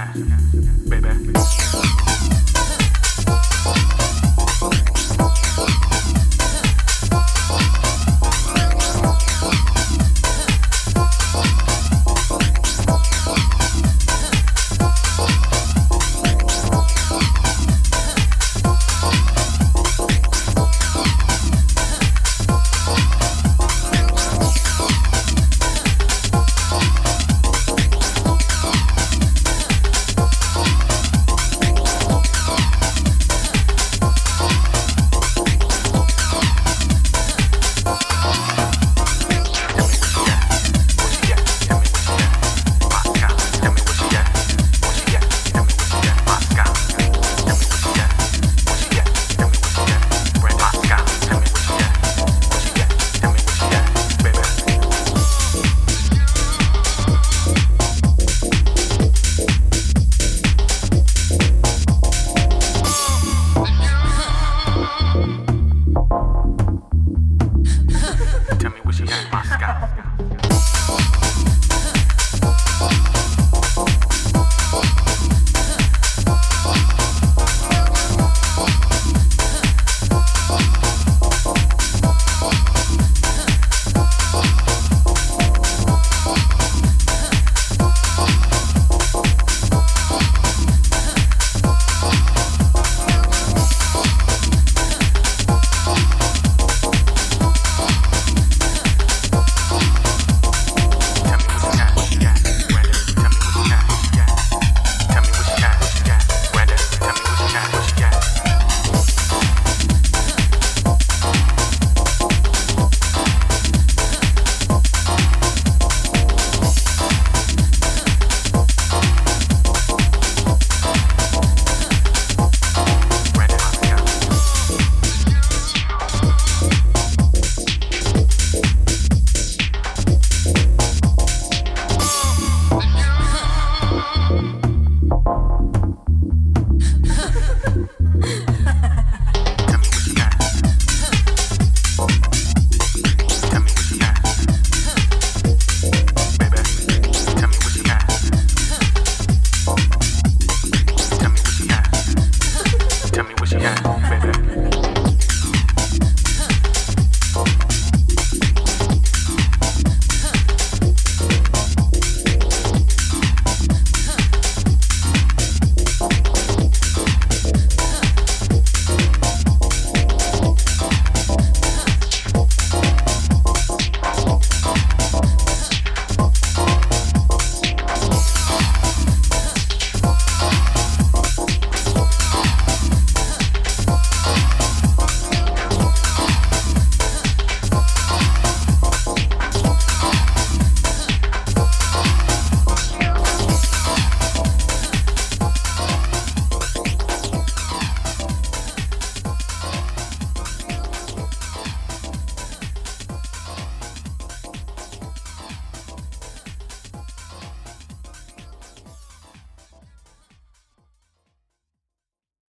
Podcast.